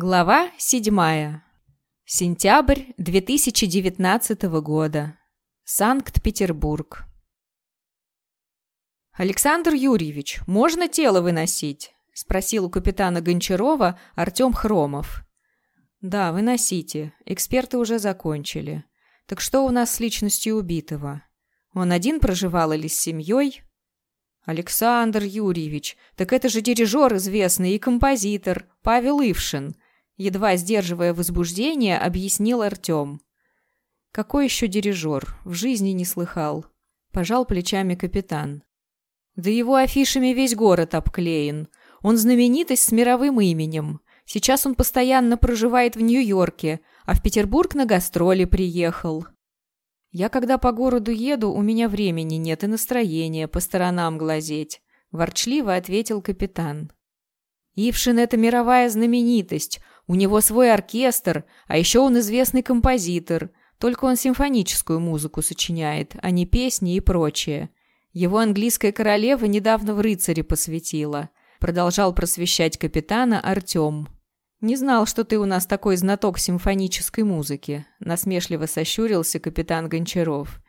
Глава 7. Сентябрь 2019 года. Санкт-Петербург. «Александр Юрьевич, можно тело выносить?» – спросил у капитана Гончарова Артем Хромов. «Да, выносите. Эксперты уже закончили. Так что у нас с личностью убитого? Он один проживал или с семьей?» «Александр Юрьевич, так это же дирижер известный и композитор, Павел Ившин», едва сдерживая возбуждение, объяснил Артем. «Какой еще дирижер? В жизни не слыхал». Пожал плечами капитан. «Да его афишами весь город обклеен. Он знаменитость с мировым именем. Сейчас он постоянно проживает в Нью-Йорке, а в Петербург на гастроли приехал. Я когда по городу еду, у меня времени нет и настроения по сторонам глазеть, ворчливо ответил капитан. Ившин — это мировая знаменитость, у него свой оркестр, а еще он известный композитор, только он симфоническую музыку сочиняет, а не песни и прочее. Его английская королева недавно в рыцаре посвятила. Продолжал просвещать капитана Артем. «Не знал, что ты у нас такой знаток симфонической музыки», — насмешливо сощурился капитан Гончаров.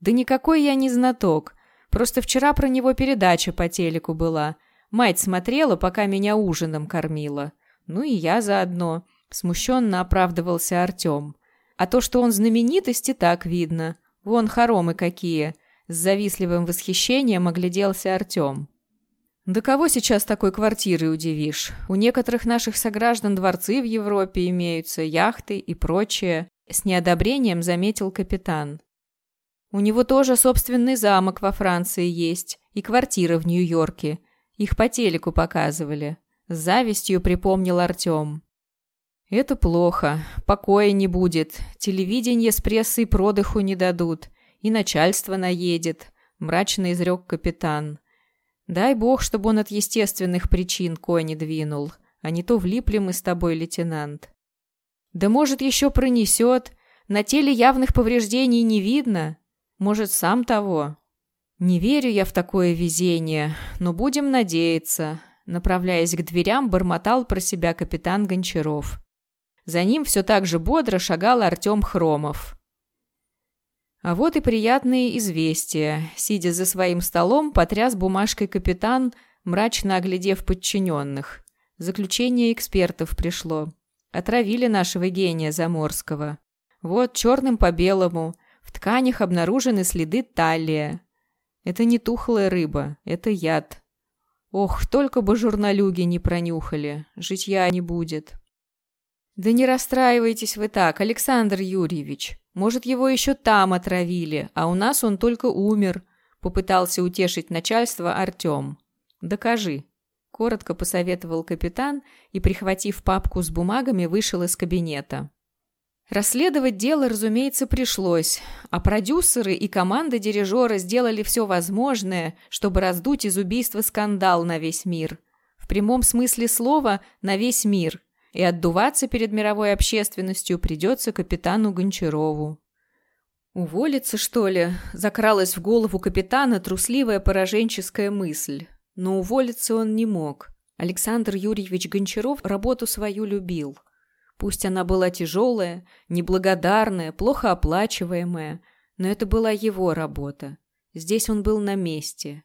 «Да никакой я не знаток. Просто вчера про него передача по телеку была. Мать смотрела, пока меня ужином кормила. Ну и я заодно», — смущенно оправдывался Артем. «А то, что он знаменитость, и так видно. Вон хоромы какие!» С завистливым восхищением огляделся Артем. Да кого сейчас такой квартирой удивишь? У некоторых наших сограждан дворцы в Европе имеются, яхты и прочее. С неодобрением заметил капитан. У него тоже собственный замок во Франции есть и квартира в Нью-Йорке. Их по телеку показывали. С завистью припомнил Артем. «Это плохо. Покоя не будет. Телевидение с прессой продыху не дадут. И начальство наедет», — мрачно изрек капитан. Дай бог, чтобы он от естественных причин кони двинул, а не то влипли мы с тобой, лейтенант. Да может, еще пронесет. На теле явных повреждений не видно. Может, сам того. Не верю я в такое везение, но будем надеяться. Направляясь к дверям, бормотал про себя капитан Гончаров. За ним все так же бодро шагал Артем Хромов. А вот и приятные известия. Сидя за своим столом, потряс бумажкой капитан, мрачно оглядев подчиненных. Заключение экспертов пришло. Отравили нашего гения Заморского. Вот черным по белому. В тканях обнаружены следы талия. Это не тухлая рыба, это яд. Ох, только бы журналюги не пронюхали. Житья не будет. Да не расстраивайтесь вы так, Александр Юрьевич. Может, его еще там отравили, а у нас он только умер», — попытался утешить начальство Артем. «Докажи», — коротко посоветовал капитан и, прихватив папку с бумагами, вышел из кабинета. Расследовать дело, разумеется, пришлось, а продюсеры и команда дирижера сделали все возможное, чтобы раздуть из убийства скандал на весь мир. В прямом смысле слова «на весь мир», и отдуваться перед мировой общественностью придется капитану Гончарову. «Уволиться, что ли?» – закралась в голову капитана трусливая пораженческая мысль. Но уволиться он не мог. Александр Юрьевич Гончаров работу свою любил. Пусть она была тяжелая, неблагодарная, плохо оплачиваемая, но это была его работа. Здесь он был на месте.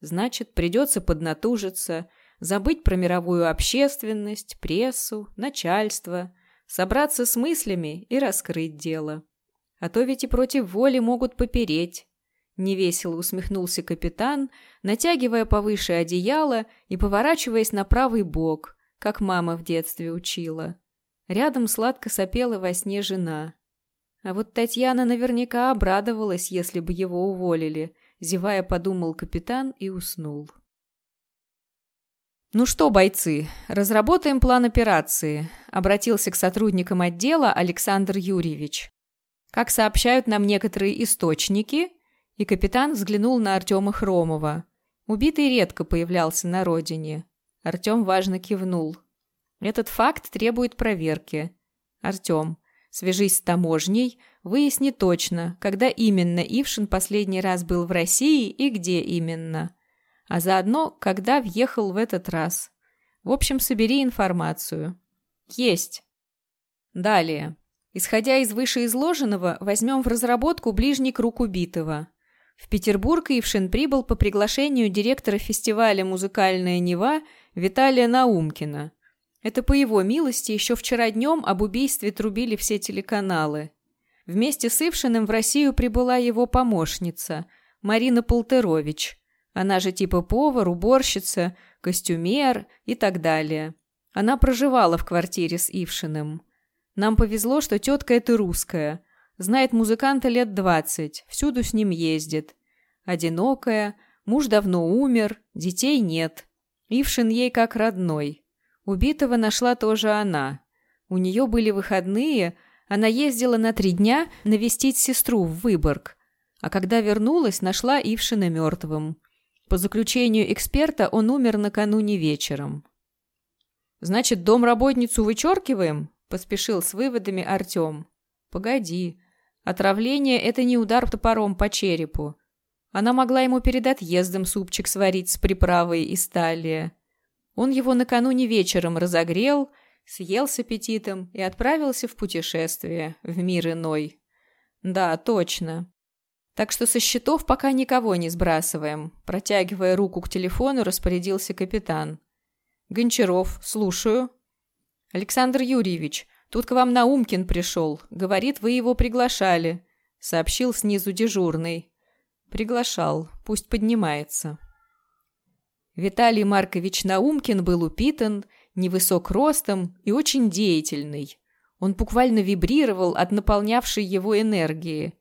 Значит, придется поднатужиться забыть про мировую общественность, прессу, начальство, собраться с мыслями и раскрыть дело. А то ведь и против воли могут попереть. Невесело усмехнулся капитан, натягивая повыше одеяло и поворачиваясь на правый бок, как мама в детстве учила. Рядом сладко сопела во сне жена. А вот Татьяна наверняка обрадовалась, если бы его уволили, зевая подумал капитан и уснул. «Ну что, бойцы, разработаем план операции», – обратился к сотрудникам отдела Александр Юрьевич. «Как сообщают нам некоторые источники», и капитан взглянул на Артема Хромова. Убитый редко появлялся на родине. Артем важно кивнул. «Этот факт требует проверки. Артем, свяжись с таможней, выясни точно, когда именно Ившин последний раз был в России и где именно» а заодно, когда въехал в этот раз. В общем, собери информацию. Есть. Далее. Исходя из вышеизложенного, возьмем в разработку ближний круг убитого. В Петербург Ившин прибыл по приглашению директора фестиваля «Музыкальная Нева» Виталия Наумкина. Это по его милости еще вчера днем об убийстве трубили все телеканалы. Вместе с Ившиным в Россию прибыла его помощница, Марина Полтерович. Она же типа повар, уборщица, костюмер и так далее. Она проживала в квартире с Ившиным. Нам повезло, что тетка эта русская. Знает музыканта лет двадцать, всюду с ним ездит. Одинокая, муж давно умер, детей нет. Ившин ей как родной. Убитого нашла тоже она. У нее были выходные, она ездила на три дня навестить сестру в Выборг. А когда вернулась, нашла Ившина мертвым. По заключению эксперта, он умер накануне вечером. «Значит, домработницу вычеркиваем?» – поспешил с выводами Артем. «Погоди. Отравление – это не удар топором по черепу. Она могла ему перед отъездом супчик сварить с приправой из талия. Он его накануне вечером разогрел, съел с аппетитом и отправился в путешествие в мир иной. Да, точно. Так что со счетов пока никого не сбрасываем. Протягивая руку к телефону, распорядился капитан. Гончаров, слушаю. Александр Юрьевич, тут к вам Наумкин пришел. Говорит, вы его приглашали. Сообщил снизу дежурный. Приглашал. Пусть поднимается. Виталий Маркович Наумкин был упитан, невысок ростом и очень деятельный. Он буквально вибрировал от наполнявшей его энергии.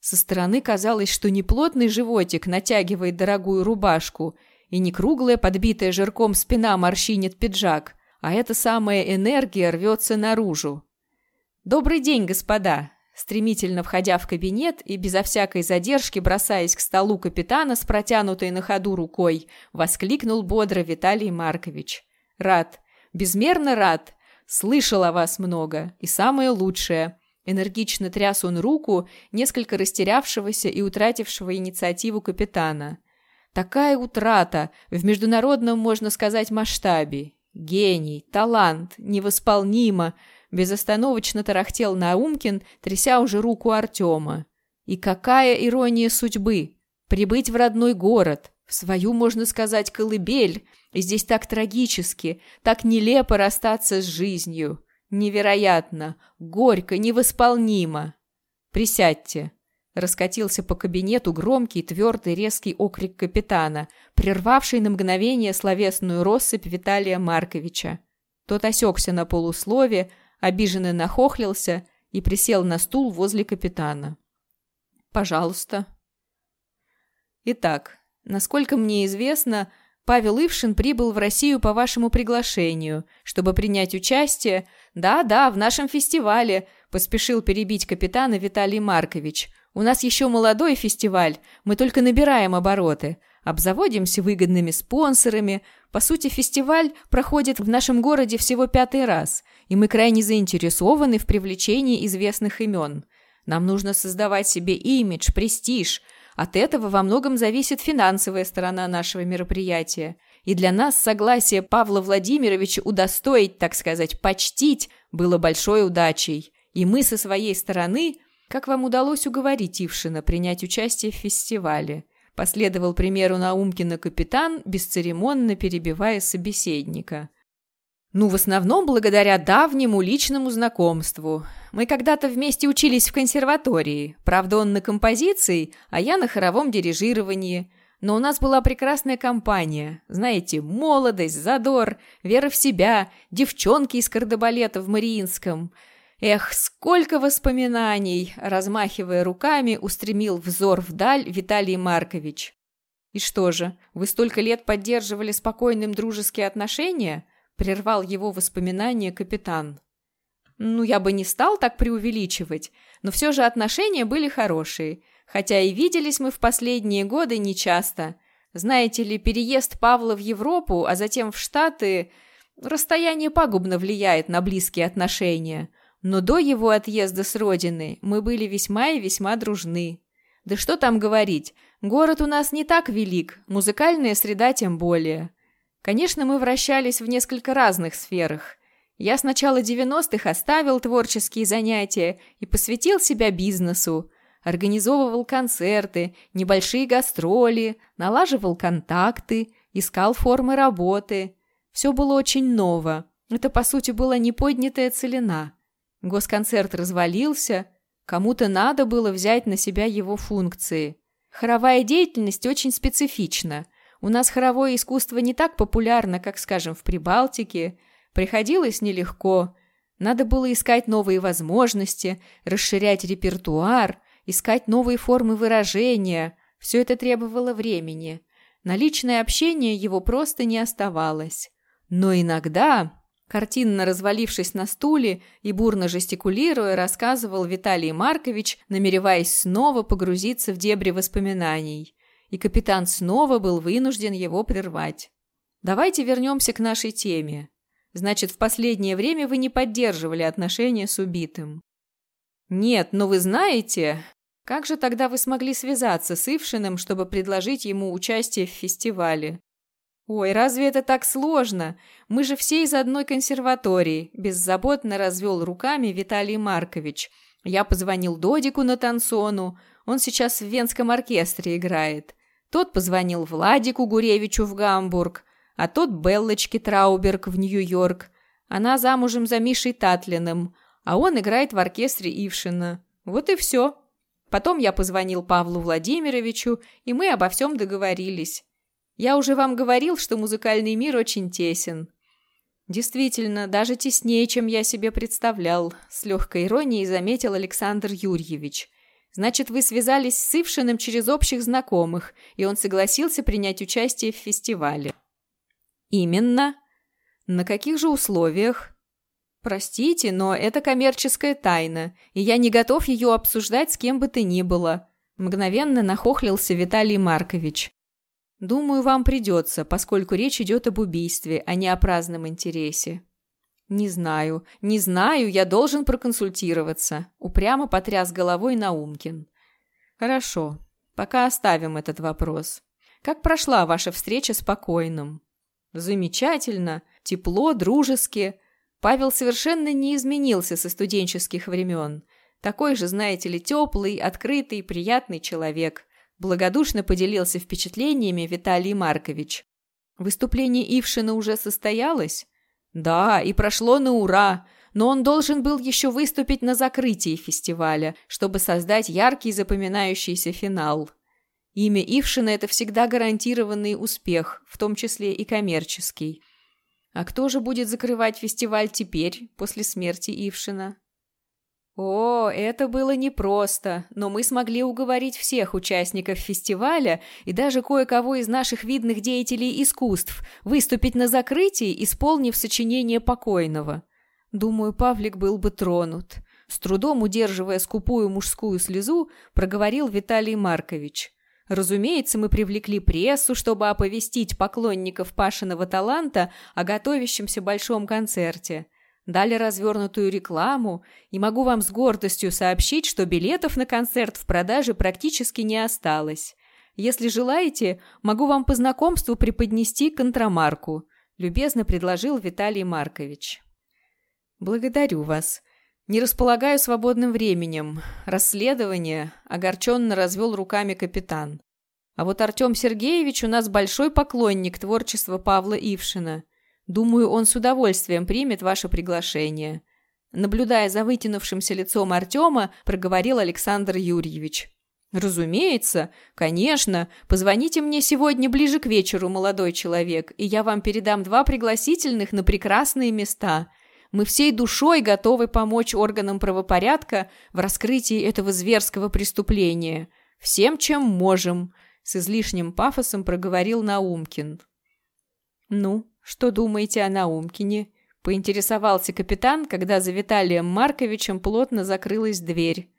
Со стороны казалось, что не плотный животик натягивает дорогую рубашку, и не круглая, подбитая жирком спина морщинит пиджак, а эта самая энергия рвется наружу. «Добрый день, господа!» Стремительно входя в кабинет и безо всякой задержки бросаясь к столу капитана с протянутой на ходу рукой, воскликнул бодро Виталий Маркович. «Рад, безмерно рад, слышал о вас много, и самое лучшее. Энергично тряс он руку несколько растерявшегося и утратившего инициативу капитана. Такая утрата в международном, можно сказать, масштабе. Гений, талант, невосполнимо, безостановочно тарахтел Наумкин, тряся уже руку Артема. И какая ирония судьбы! Прибыть в родной город, в свою, можно сказать, колыбель, и здесь так трагически, так нелепо расстаться с жизнью. Невероятно, горько, невосполнимо. Присядьте. Раскатился по кабинету громкий, твердый, резкий окрик капитана, прервавший на мгновение словесную россыпь Виталия Марковича. Тот осекся на полуслове, обиженно нахохлился и присел на стул возле капитана. «Пожалуйста». «Итак, насколько мне известно, Павел Ившин прибыл в Россию по вашему приглашению, чтобы принять участие «Да-да, в нашем фестивале», – поспешил перебить капитана Виталий Маркович. «У нас еще молодой фестиваль, мы только набираем обороты, обзаводимся выгодными спонсорами. По сути, фестиваль проходит в нашем городе всего пятый раз, и мы крайне заинтересованы в привлечении известных имен. Нам нужно создавать себе имидж, престиж. От этого во многом зависит финансовая сторона нашего мероприятия и для нас согласие Павла Владимировича удостоить, так сказать, почтить, было большой удачей. И мы со своей стороны, как вам удалось уговорить Ившина принять участие в фестивале? Последовал примеру Наумкина капитан, бесцеремонно перебивая собеседника. Ну, в основном благодаря давнему личному знакомству. Мы когда-то вместе учились в консерватории. Правда, он на композиции, а я на хоровом дирижировании. Но у нас была прекрасная компания. Знаете, молодость, задор, вера в себя, девчонки из кардебалета в Мариинском. Эх, сколько воспоминаний! Размахивая руками, устремил взор вдаль Виталий Маркович. И что же, вы столько лет поддерживали спокойным дружеские отношения? Прервал его воспоминания капитан. Ну, я бы не стал так преувеличивать, но все же отношения были хорошие – хотя и виделись мы в последние годы нечасто. Знаете ли, переезд Павла в Европу, а затем в Штаты, расстояние пагубно влияет на близкие отношения. Но до его отъезда с родины мы были весьма и весьма дружны. Да что там говорить, город у нас не так велик, музыкальная среда тем более. Конечно, мы вращались в несколько разных сферах. Я с начала 90-х оставил творческие занятия и посвятил себя бизнесу. Организовывал концерты, небольшие гастроли, налаживал контакты, искал формы работы. Все было очень ново. Это, по сути, была неподнятая целина. Госконцерт развалился, кому-то надо было взять на себя его функции. Хоровая деятельность очень специфична. У нас хоровое искусство не так популярно, как, скажем, в Прибалтике. Приходилось нелегко. Надо было искать новые возможности, расширять репертуар, искать новые формы выражения. Все это требовало времени. На личное общение его просто не оставалось. Но иногда, картинно развалившись на стуле и бурно жестикулируя, рассказывал Виталий Маркович, намереваясь снова погрузиться в дебри воспоминаний. И капитан снова был вынужден его прервать. «Давайте вернемся к нашей теме. Значит, в последнее время вы не поддерживали отношения с убитым». «Нет, но вы знаете, как же тогда вы смогли связаться с Ившиным, чтобы предложить ему участие в фестивале? «Ой, разве это так сложно? Мы же все из одной консерватории», – беззаботно развел руками Виталий Маркович. Я позвонил Додику на Тансону, он сейчас в Венском оркестре играет. Тот позвонил Владику Гуревичу в Гамбург, а тот Беллочке Трауберг в Нью-Йорк. Она замужем за Мишей Татлиным, а он играет в оркестре Ившина. Вот и все. Потом я позвонил Павлу Владимировичу, и мы обо всем договорились. Я уже вам говорил, что музыкальный мир очень тесен. Действительно, даже теснее, чем я себе представлял, с легкой иронией заметил Александр Юрьевич. Значит, вы связались с Ившиным через общих знакомых, и он согласился принять участие в фестивале. Именно. На каких же условиях? Простите, но это коммерческая тайна, и я не готов ее обсуждать с кем бы то ни было. Мгновенно нахохлился Виталий Маркович. Думаю, вам придется, поскольку речь идет об убийстве, а не о праздном интересе. Не знаю, не знаю, я должен проконсультироваться. Упрямо потряс головой Наумкин. Хорошо, пока оставим этот вопрос. Как прошла ваша встреча с покойным? Замечательно, тепло, дружески. Павел совершенно не изменился со студенческих времен. Такой же, знаете ли, теплый, открытый, приятный человек. Благодушно поделился впечатлениями Виталий Маркович. Выступление Ившина уже состоялось? Да, и прошло на ура, но он должен был еще выступить на закрытии фестиваля, чтобы создать яркий запоминающийся финал. Имя Ившина – это всегда гарантированный успех, в том числе и коммерческий. А кто же будет закрывать фестиваль теперь, после смерти Ившина? О, это было непросто, но мы смогли уговорить всех участников фестиваля и даже кое-кого из наших видных деятелей искусств выступить на закрытии, исполнив сочинение покойного. Думаю, Павлик был бы тронут. С трудом удерживая скупую мужскую слезу, проговорил Виталий Маркович. Разумеется, мы привлекли прессу, чтобы оповестить поклонников Пашиного таланта о готовящемся большом концерте – дали развернутую рекламу, и могу вам с гордостью сообщить, что билетов на концерт в продаже практически не осталось. Если желаете, могу вам по знакомству преподнести контрамарку», – любезно предложил Виталий Маркович. «Благодарю вас. Не располагаю свободным временем. Расследование», – огорченно развел руками капитан. «А вот Артем Сергеевич у нас большой поклонник творчества Павла Ившина». Думаю, он с удовольствием примет ваше приглашение». Наблюдая за вытянувшимся лицом Артема, проговорил Александр Юрьевич. «Разумеется, конечно. Позвоните мне сегодня ближе к вечеру, молодой человек, и я вам передам два пригласительных на прекрасные места. Мы всей душой готовы помочь органам правопорядка в раскрытии этого зверского преступления. Всем, чем можем», — с излишним пафосом проговорил Наумкин. «Ну, «Что думаете о Наумкине?» – поинтересовался капитан, когда за Виталием Марковичем плотно закрылась дверь.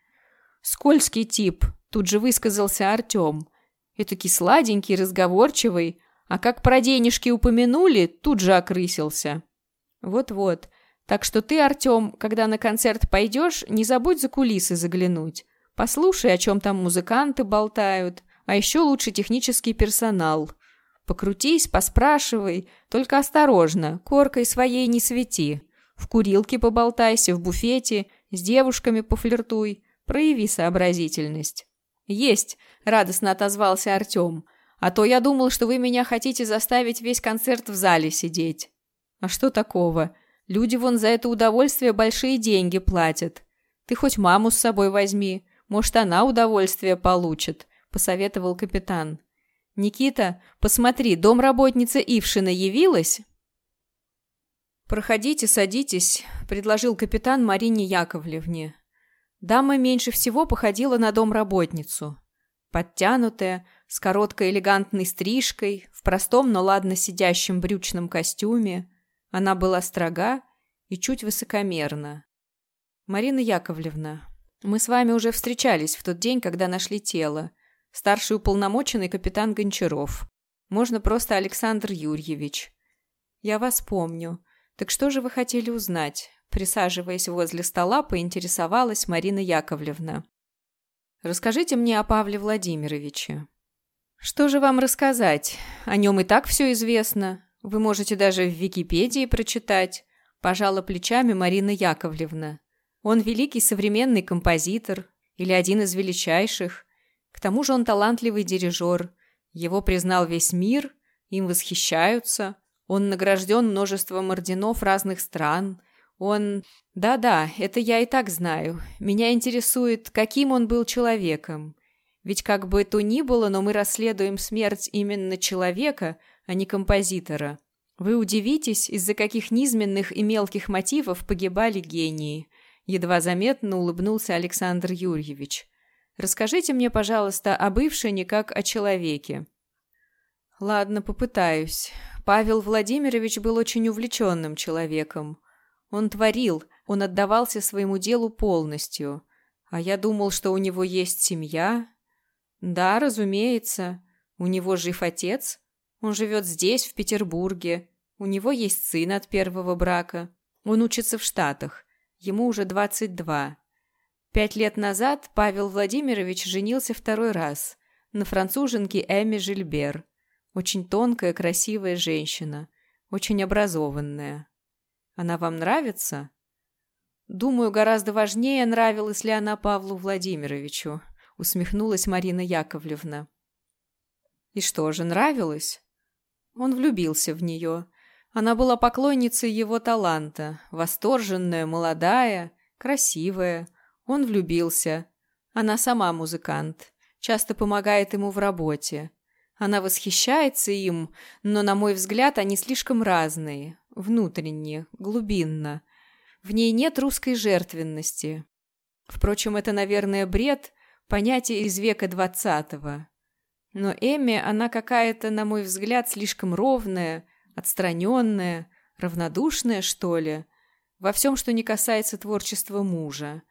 «Скользкий тип», – тут же высказался Артем. «Этакий сладенький, разговорчивый, а как про денежки упомянули, тут же окрысился». «Вот-вот. Так что ты, Артем, когда на концерт пойдешь, не забудь за кулисы заглянуть. Послушай, о чем там музыканты болтают, а еще лучше технический персонал». Покрутись, поспрашивай, только осторожно, коркой своей не свети. В курилке поболтайся, в буфете, с девушками пофлиртуй. Прояви сообразительность». «Есть», — радостно отозвался Артем. «А то я думал, что вы меня хотите заставить весь концерт в зале сидеть». «А что такого? Люди вон за это удовольствие большие деньги платят. Ты хоть маму с собой возьми, может, она удовольствие получит», — посоветовал капитан. «Никита, посмотри, домработница Ившина явилась?» «Проходите, садитесь», — предложил капитан Марине Яковлевне. Дама меньше всего походила на домработницу. Подтянутая, с короткой элегантной стрижкой, в простом, но ладно сидящем брючном костюме. Она была строга и чуть высокомерна. «Марина Яковлевна, мы с вами уже встречались в тот день, когда нашли тело. Старший уполномоченный капитан Гончаров. Можно просто Александр Юрьевич. Я вас помню. Так что же вы хотели узнать? Присаживаясь возле стола, поинтересовалась Марина Яковлевна. Расскажите мне о Павле Владимировиче. Что же вам рассказать? О нем и так все известно. Вы можете даже в Википедии прочитать. Пожала плечами Марина Яковлевна. Он великий современный композитор или один из величайших. К тому же он талантливый дирижер. Его признал весь мир, им восхищаются. Он награжден множеством орденов разных стран. Он... Да-да, это я и так знаю. Меня интересует, каким он был человеком. Ведь как бы то ни было, но мы расследуем смерть именно человека, а не композитора. Вы удивитесь, из-за каких низменных и мелких мотивов погибали гении. Едва заметно улыбнулся Александр Юрьевич. Расскажите мне, пожалуйста, о бывшине как о человеке». «Ладно, попытаюсь. Павел Владимирович был очень увлеченным человеком. Он творил, он отдавался своему делу полностью. А я думал, что у него есть семья. Да, разумеется. У него жив отец. Он живет здесь, в Петербурге. У него есть сын от первого брака. Он учится в Штатах. Ему уже двадцать два. Пять лет назад Павел Владимирович женился второй раз на француженке Эми Жильбер. Очень тонкая, красивая женщина, очень образованная. Она вам нравится? Думаю, гораздо важнее, нравилась ли она Павлу Владимировичу, усмехнулась Марина Яковлевна. И что же, нравилось? Он влюбился в нее. Она была поклонницей его таланта, восторженная, молодая, красивая, он влюбился. Она сама музыкант. Часто помогает ему в работе. Она восхищается им, но, на мой взгляд, они слишком разные. Внутренне, глубинно. В ней нет русской жертвенности. Впрочем, это, наверное, бред, понятие из века двадцатого. Но Эми, она какая-то, на мой взгляд, слишком ровная, отстраненная, равнодушная, что ли, во всем, что не касается творчества мужа.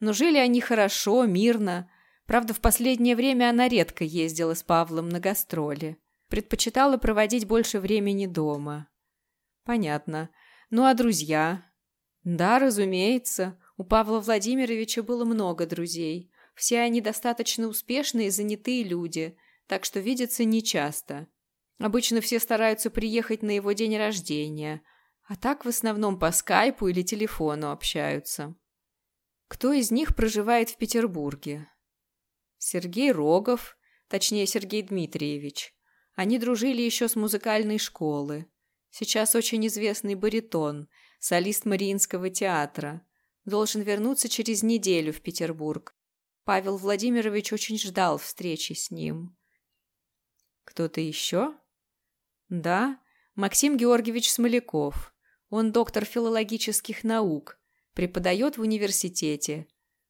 Но жили они хорошо, мирно. Правда, в последнее время она редко ездила с Павлом на гастроли. Предпочитала проводить больше времени дома. Понятно. Ну а друзья? Да, разумеется. У Павла Владимировича было много друзей. Все они достаточно успешные и занятые люди, так что видятся нечасто. Обычно все стараются приехать на его день рождения, а так в основном по скайпу или телефону общаются. Кто из них проживает в Петербурге? Сергей Рогов, точнее Сергей Дмитриевич. Они дружили еще с музыкальной школы. Сейчас очень известный баритон, солист Мариинского театра. Должен вернуться через неделю в Петербург. Павел Владимирович очень ждал встречи с ним. Кто-то еще? Да, Максим Георгиевич Смоляков. Он доктор филологических наук, преподает в университете.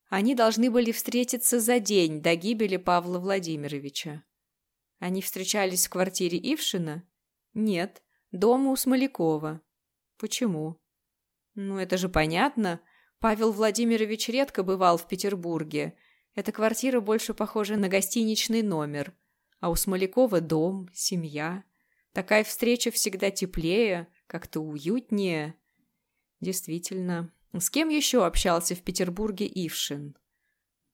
Они должны были встретиться за день до гибели Павла Владимировича. Они встречались в квартире Ившина? Нет, дома у Смолякова. Почему? Ну, это же понятно. Павел Владимирович редко бывал в Петербурге. Эта квартира больше похожа на гостиничный номер. А у Смолякова дом, семья. Такая встреча всегда теплее, как-то уютнее. Действительно, с кем еще общался в Петербурге Ившин?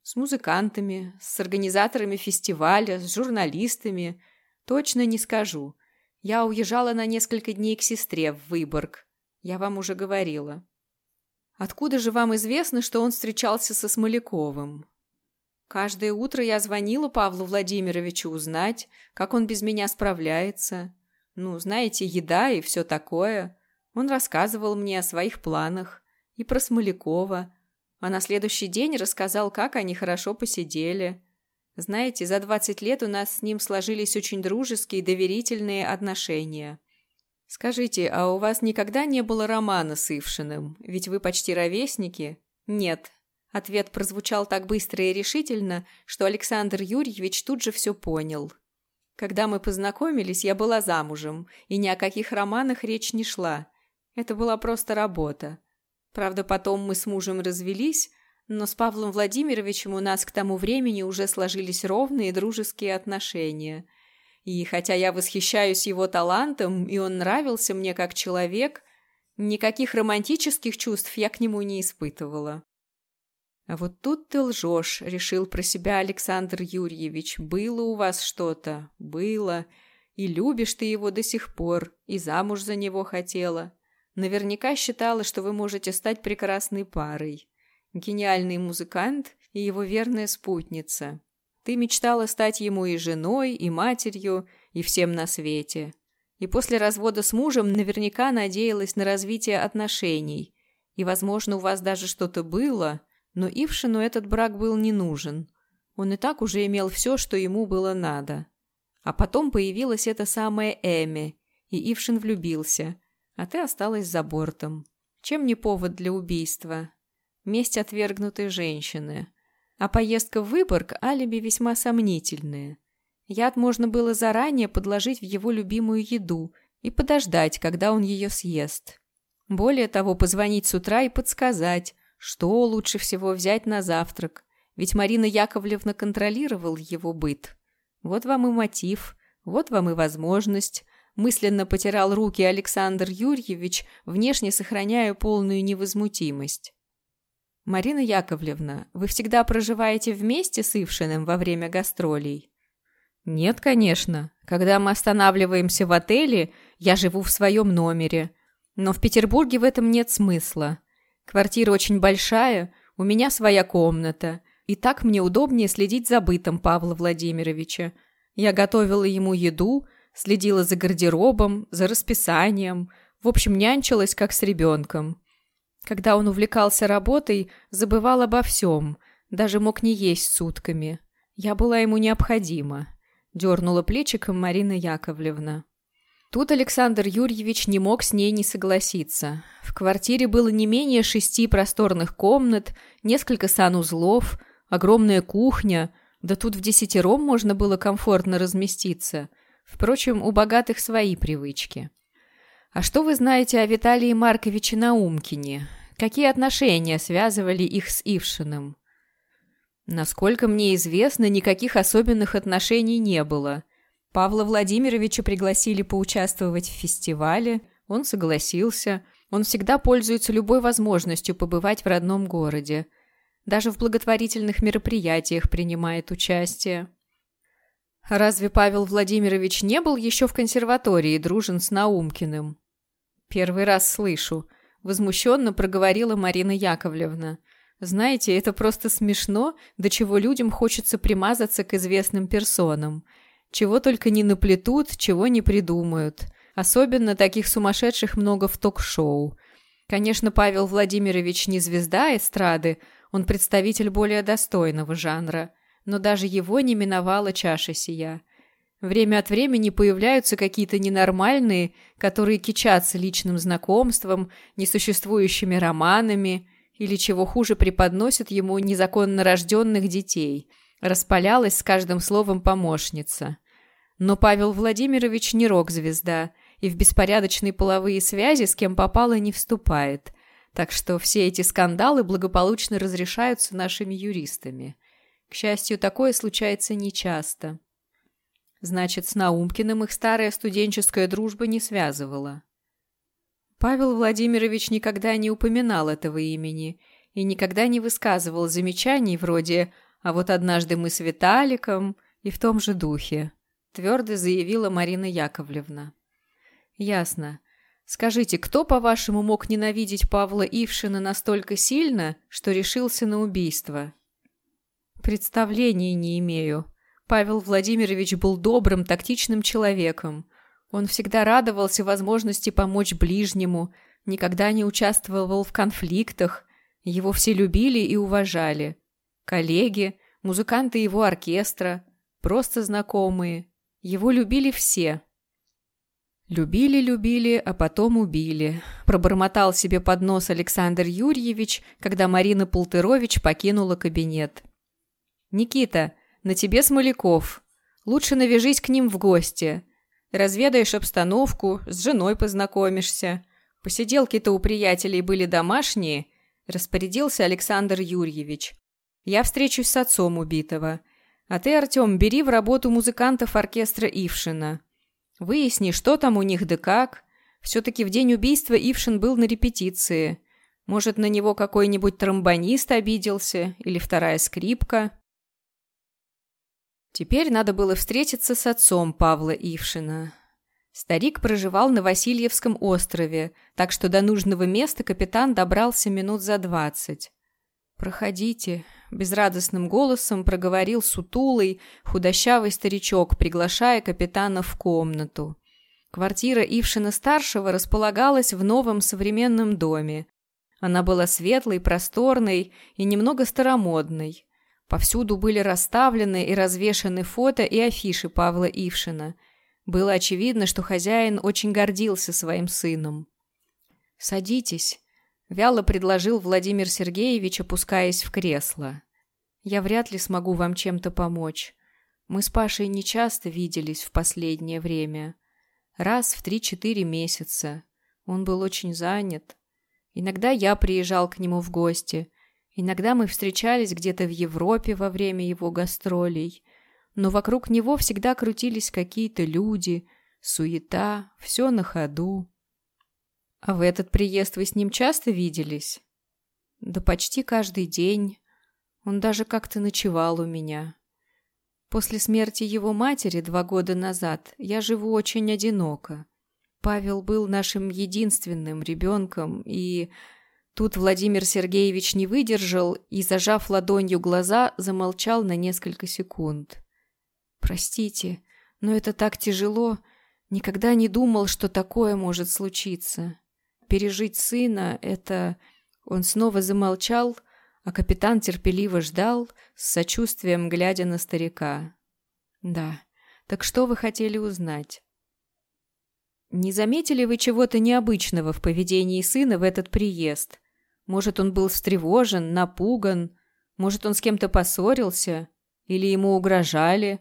С музыкантами, с организаторами фестиваля, с журналистами. Точно не скажу. Я уезжала на несколько дней к сестре в Выборг. Я вам уже говорила. Откуда же вам известно, что он встречался со Смоляковым? Каждое утро я звонила Павлу Владимировичу узнать, как он без меня справляется. Ну, знаете, еда и все такое. Он рассказывал мне о своих планах. И про Смолякова. А на следующий день рассказал, как они хорошо посидели. Знаете, за 20 лет у нас с ним сложились очень дружеские и доверительные отношения. Скажите, а у вас никогда не было романа с Ившиным? Ведь вы почти ровесники? Нет. Ответ прозвучал так быстро и решительно, что Александр Юрьевич тут же все понял. Когда мы познакомились, я была замужем, и ни о каких романах речь не шла. Это была просто работа. Правда, потом мы с мужем развелись, но с Павлом Владимировичем у нас к тому времени уже сложились ровные дружеские отношения. И хотя я восхищаюсь его талантом, и он нравился мне как человек, никаких романтических чувств я к нему не испытывала. «А вот тут ты лжешь», — решил про себя Александр Юрьевич. «Было у вас что-то, было. И любишь ты его до сих пор, и замуж за него хотела. Наверняка считала, что вы можете стать прекрасной парой. Гениальный музыкант и его верная спутница. Ты мечтала стать ему и женой, и матерью, и всем на свете. И после развода с мужем наверняка надеялась на развитие отношений. И, возможно, у вас даже что-то было, но Ившину этот брак был не нужен. Он и так уже имел все, что ему было надо. А потом появилась эта самая Эми, и Ившин влюбился, а ты осталась за бортом. Чем не повод для убийства? Месть отвергнутой женщины. А поездка в Выборг – алиби весьма сомнительные. Яд можно было заранее подложить в его любимую еду и подождать, когда он ее съест. Более того, позвонить с утра и подсказать, что лучше всего взять на завтрак, ведь Марина Яковлевна контролировала его быт. Вот вам и мотив, вот вам и возможность. Мысленно потирал руки Александр Юрьевич, внешне сохраняя полную невозмутимость. «Марина Яковлевна, вы всегда проживаете вместе с Ившиным во время гастролей?» «Нет, конечно. Когда мы останавливаемся в отеле, я живу в своем номере. Но в Петербурге в этом нет смысла. Квартира очень большая, у меня своя комната. И так мне удобнее следить за бытом Павла Владимировича. Я готовила ему еду, следила за гардеробом, за расписанием. В общем, нянчилась как с ребенком. Когда он увлекался работой, забывал обо всем, даже мог не есть сутками. Я была ему необходима, дернула плечиком Марина Яковлевна. Тут Александр Юрьевич не мог с ней не согласиться. В квартире было не менее шести просторных комнат, несколько санузлов, огромная кухня, да тут в десятером можно было комфортно разместиться. Впрочем, у богатых свои привычки. «А что вы знаете о Виталии Марковиче Наумкине? Какие отношения связывали их с Ившиным?» «Насколько мне известно, никаких особенных отношений не было. Павла Владимировича пригласили поучаствовать в фестивале, он согласился. Он всегда пользуется любой возможностью побывать в родном городе. Даже в благотворительных мероприятиях принимает участие». «Разве Павел Владимирович не был еще в консерватории дружен с Наумкиным?» «Первый раз слышу», — возмущенно проговорила Марина Яковлевна. «Знаете, это просто смешно, до чего людям хочется примазаться к известным персонам. Чего только не наплетут, чего не придумают. Особенно таких сумасшедших много в ток-шоу. Конечно, Павел Владимирович не звезда эстрады, он представитель более достойного жанра, но даже его не миновала чаша сия». Время от времени появляются какие-то ненормальные, которые кичатся личным знакомством, несуществующими романами или, чего хуже, преподносят ему незаконно рожденных детей. Распалялась с каждым словом помощница. Но Павел Владимирович не рок-звезда и в беспорядочные половые связи с кем попало не вступает. Так что все эти скандалы благополучно разрешаются нашими юристами. К счастью, такое случается нечасто. Значит, с Наумкиным их старая студенческая дружба не связывала. Павел Владимирович никогда не упоминал этого имени и никогда не высказывал замечаний вроде «а вот однажды мы с Виталиком» и в том же духе, твердо заявила Марина Яковлевна. «Ясно. Скажите, кто, по-вашему, мог ненавидеть Павла Ившина настолько сильно, что решился на убийство? Представления не имею. Павел Владимирович был добрым, тактичным человеком. Он всегда радовался возможности помочь ближнему, никогда не участвовал в конфликтах, его все любили и уважали. Коллеги, музыканты его оркестра, просто знакомые. Его любили все. «Любили-любили, а потом убили», – пробормотал себе под нос Александр Юрьевич, когда Марина Полтырович покинула кабинет. «Никита, на тебе Смоляков. Лучше навяжись к ним в гости. Разведаешь обстановку, с женой познакомишься. Посиделки-то у приятелей были домашние», – распорядился Александр Юрьевич. «Я встречусь с отцом убитого. А ты, Артем, бери в работу музыкантов оркестра Ившина». Выясни, что там у них да как. Все-таки в день убийства Ившин был на репетиции. Может, на него какой-нибудь тромбонист обиделся или вторая скрипка. Теперь надо было встретиться с отцом Павла Ившина. Старик проживал на Васильевском острове, так что до нужного места капитан добрался минут за двадцать. «Проходите», — безрадостным голосом проговорил сутулый, худощавый старичок, приглашая капитана в комнату. Квартира Ившина-старшего располагалась в новом современном доме. Она была светлой, просторной и немного старомодной. Повсюду были расставлены и развешаны фото и афиши Павла Ившина. Было очевидно, что хозяин очень гордился своим сыном. «Садитесь», Вяло предложил Владимир Сергеевич, опускаясь в кресло. «Я вряд ли смогу вам чем-то помочь. Мы с Пашей не часто виделись в последнее время. Раз в три-четыре месяца. Он был очень занят. Иногда я приезжал к нему в гости. Иногда мы встречались где-то в Европе во время его гастролей. Но вокруг него всегда крутились какие-то люди, суета, все на ходу. «А в этот приезд вы с ним часто виделись?» «Да почти каждый день. Он даже как-то ночевал у меня. После смерти его матери два года назад я живу очень одиноко. Павел был нашим единственным ребенком, и...» Тут Владимир Сергеевич не выдержал и, зажав ладонью глаза, замолчал на несколько секунд. «Простите, но это так тяжело. Никогда не думал, что такое может случиться пережить сына — это... Он снова замолчал, а капитан терпеливо ждал, с сочувствием глядя на старика. «Да, так что вы хотели узнать?» «Не заметили вы чего-то необычного в поведении сына в этот приезд? Может, он был встревожен, напуган? Может, он с кем-то поссорился? Или ему угрожали?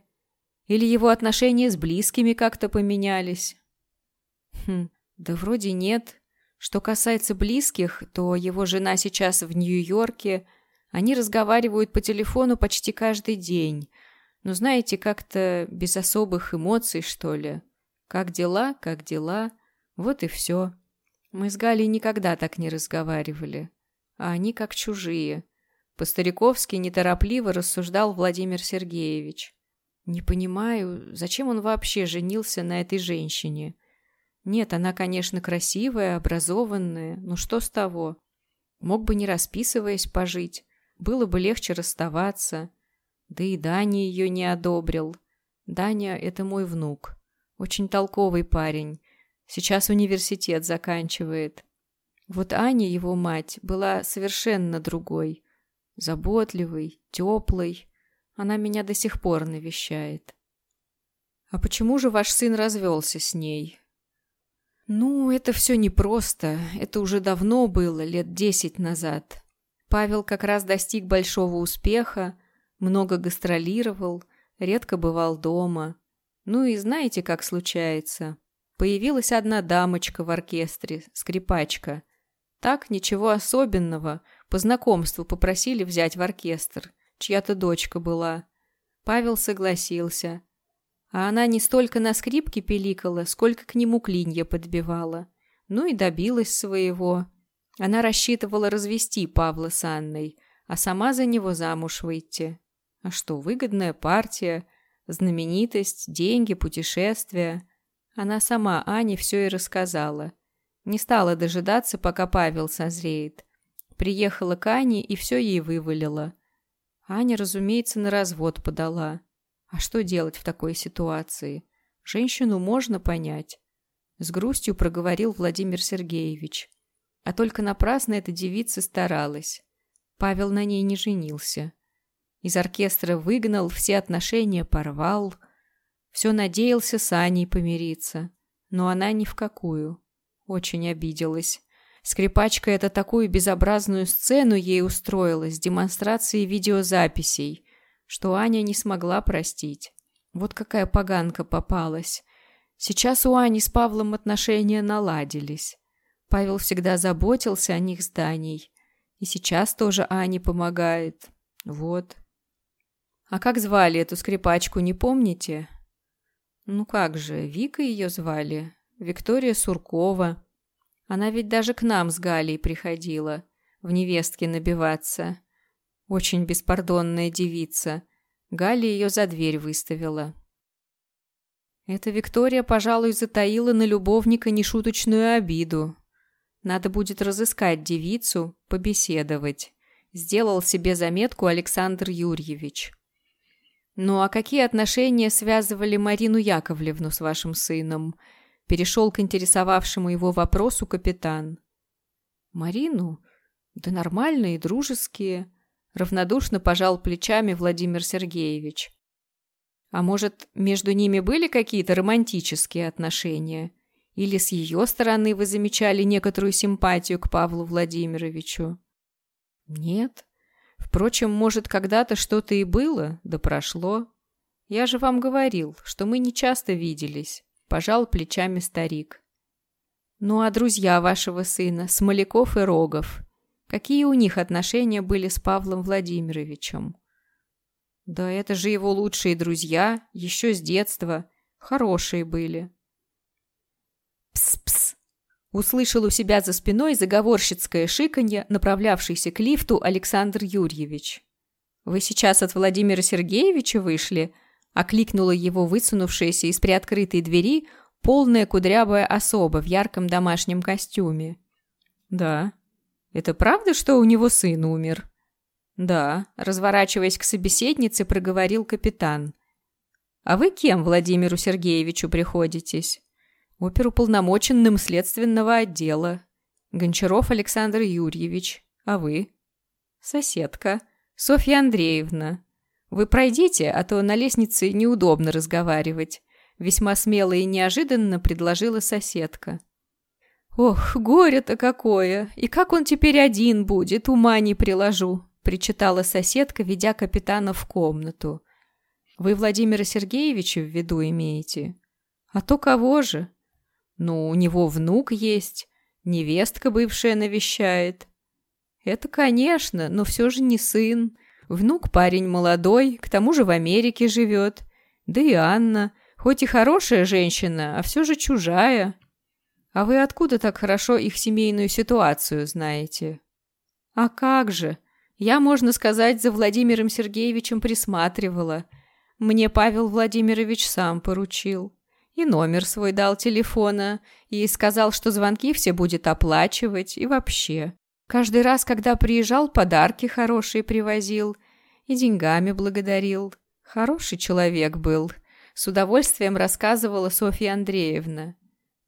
Или его отношения с близкими как-то поменялись?» «Хм, да вроде нет. Что касается близких, то его жена сейчас в Нью-Йорке. Они разговаривают по телефону почти каждый день. Но знаете, как-то без особых эмоций, что ли. Как дела, как дела. Вот и все. Мы с Галей никогда так не разговаривали. А они как чужие. По-стариковски неторопливо рассуждал Владимир Сергеевич. Не понимаю, зачем он вообще женился на этой женщине. Нет, она, конечно, красивая, образованная, но что с того? Мог бы не расписываясь пожить, было бы легче расставаться. Да и Даня ее не одобрил. Даня — это мой внук. Очень толковый парень. Сейчас университет заканчивает. Вот Аня, его мать, была совершенно другой. Заботливой, теплой. Она меня до сих пор навещает. «А почему же ваш сын развелся с ней?» Ну, это все непросто. Это уже давно было, лет десять назад. Павел как раз достиг большого успеха, много гастролировал, редко бывал дома. Ну и знаете, как случается. Появилась одна дамочка в оркестре, скрипачка. Так, ничего особенного. По знакомству попросили взять в оркестр. Чья-то дочка была. Павел согласился. А она не столько на скрипке пиликала, сколько к нему клинья подбивала. Ну и добилась своего. Она рассчитывала развести Павла с Анной, а сама за него замуж выйти. А что, выгодная партия, знаменитость, деньги, путешествия. Она сама Ане все и рассказала. Не стала дожидаться, пока Павел созреет. Приехала к Ане и все ей вывалила. Аня, разумеется, на развод подала. А что делать в такой ситуации? Женщину можно понять. С грустью проговорил Владимир Сергеевич. А только напрасно эта девица старалась. Павел на ней не женился. Из оркестра выгнал, все отношения порвал. Все надеялся с Аней помириться. Но она ни в какую. Очень обиделась. Скрипачка эта такую безобразную сцену ей устроила с демонстрацией видеозаписей, что Аня не смогла простить. Вот какая поганка попалась. Сейчас у Ани с Павлом отношения наладились. Павел всегда заботился о них с Даней. И сейчас тоже Ане помогает. Вот. А как звали эту скрипачку, не помните? Ну как же, Вика ее звали. Виктория Суркова. Она ведь даже к нам с Галей приходила, в невестке набиваться. Очень беспардонная девица. Галя ее за дверь выставила. Эта Виктория, пожалуй, затаила на любовника нешуточную обиду. Надо будет разыскать девицу, побеседовать. Сделал себе заметку Александр Юрьевич. «Ну а какие отношения связывали Марину Яковлевну с вашим сыном?» Перешел к интересовавшему его вопросу капитан. «Марину? Да нормальные, дружеские», — равнодушно пожал плечами Владимир Сергеевич. «А может, между ними были какие-то романтические отношения? Или с ее стороны вы замечали некоторую симпатию к Павлу Владимировичу?» «Нет. Впрочем, может, когда-то что-то и было, да прошло. Я же вам говорил, что мы не часто виделись. Пожал плечами старик. Ну а друзья вашего сына, Смоляков и Рогов, какие у них отношения были с Павлом Владимировичем? Да это же его лучшие друзья, еще с детства. Хорошие были. Услышал у себя за спиной заговорщицкое шиканье, направлявшийся к лифту Александр Юрьевич. «Вы сейчас от Владимира Сергеевича вышли?» Окликнула его высунувшаяся из приоткрытой двери полная кудрявая особа в ярком домашнем костюме. «Да. Это правда, что у него сын умер?» «Да», — разворачиваясь к собеседнице, проговорил капитан. «А вы кем Владимиру Сергеевичу приходитесь?» «Оперуполномоченным следственного отдела. Гончаров Александр Юрьевич. А вы?» «Соседка. Софья Андреевна. «Вы пройдите, а то на лестнице неудобно разговаривать», — весьма смело и неожиданно предложила соседка. «Ох, горе-то какое! И как он теперь один будет, ума не приложу!» — причитала соседка, ведя капитана в комнату. «Вы Владимира Сергеевича в виду имеете?» «А то кого же?» «Ну, у него внук есть, невестка бывшая навещает». «Это, конечно, но все же не сын. Внук парень молодой, к тому же в Америке живет. Да и Анна, хоть и хорошая женщина, а все же чужая. А вы откуда так хорошо их семейную ситуацию знаете? А как же? Я, можно сказать, за Владимиром Сергеевичем присматривала. Мне Павел Владимирович сам поручил. И номер свой дал телефона, и сказал, что звонки все будет оплачивать, и вообще. Каждый раз, когда приезжал, подарки хорошие привозил и деньгами благодарил. Хороший человек был, с удовольствием рассказывала Софья Андреевна.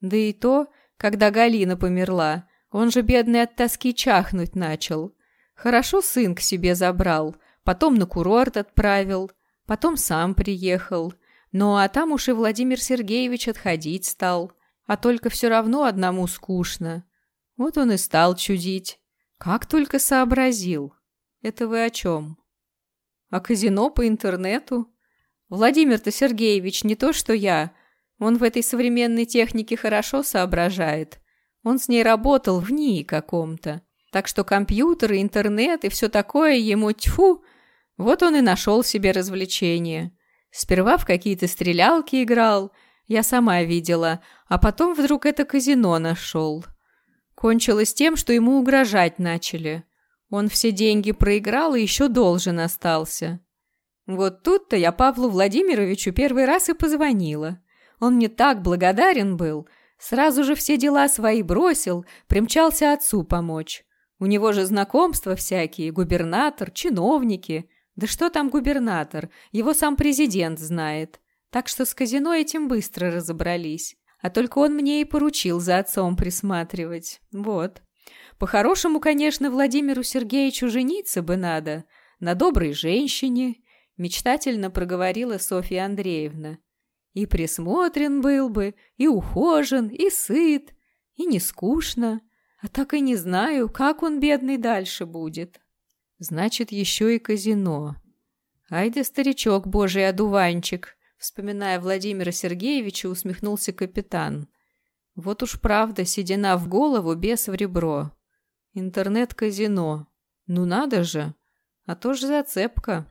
Да и то, когда Галина померла, он же бедный от тоски чахнуть начал. Хорошо сын к себе забрал, потом на курорт отправил, потом сам приехал. Ну а там уж и Владимир Сергеевич отходить стал, а только все равно одному скучно. Вот он и стал чудить. Как только сообразил. Это вы о чем? О казино по интернету? Владимир-то Сергеевич не то, что я. Он в этой современной технике хорошо соображает. Он с ней работал в НИИ каком-то. Так что компьютеры, интернет и все такое ему тьфу. Вот он и нашел себе развлечение. Сперва в какие-то стрелялки играл, я сама видела, а потом вдруг это казино нашел. Кончилось тем, что ему угрожать начали. Он все деньги проиграл и еще должен остался. Вот тут-то я Павлу Владимировичу первый раз и позвонила. Он мне так благодарен был. Сразу же все дела свои бросил, примчался отцу помочь. У него же знакомства всякие, губернатор, чиновники. Да что там губернатор, его сам президент знает. Так что с казино этим быстро разобрались. А только он мне и поручил за отцом присматривать. Вот. По-хорошему, конечно, Владимиру Сергеевичу жениться бы надо. На доброй женщине, мечтательно проговорила Софья Андреевна. И присмотрен был бы, и ухожен, и сыт, и не скучно. А так и не знаю, как он, бедный, дальше будет. Значит, еще и казино. Ай да старичок божий одуванчик, вспоминая Владимира Сергеевича, усмехнулся капитан. Вот уж правда, седина в голову, без в ребро. Интернет-казино. Ну надо же. А то ж зацепка.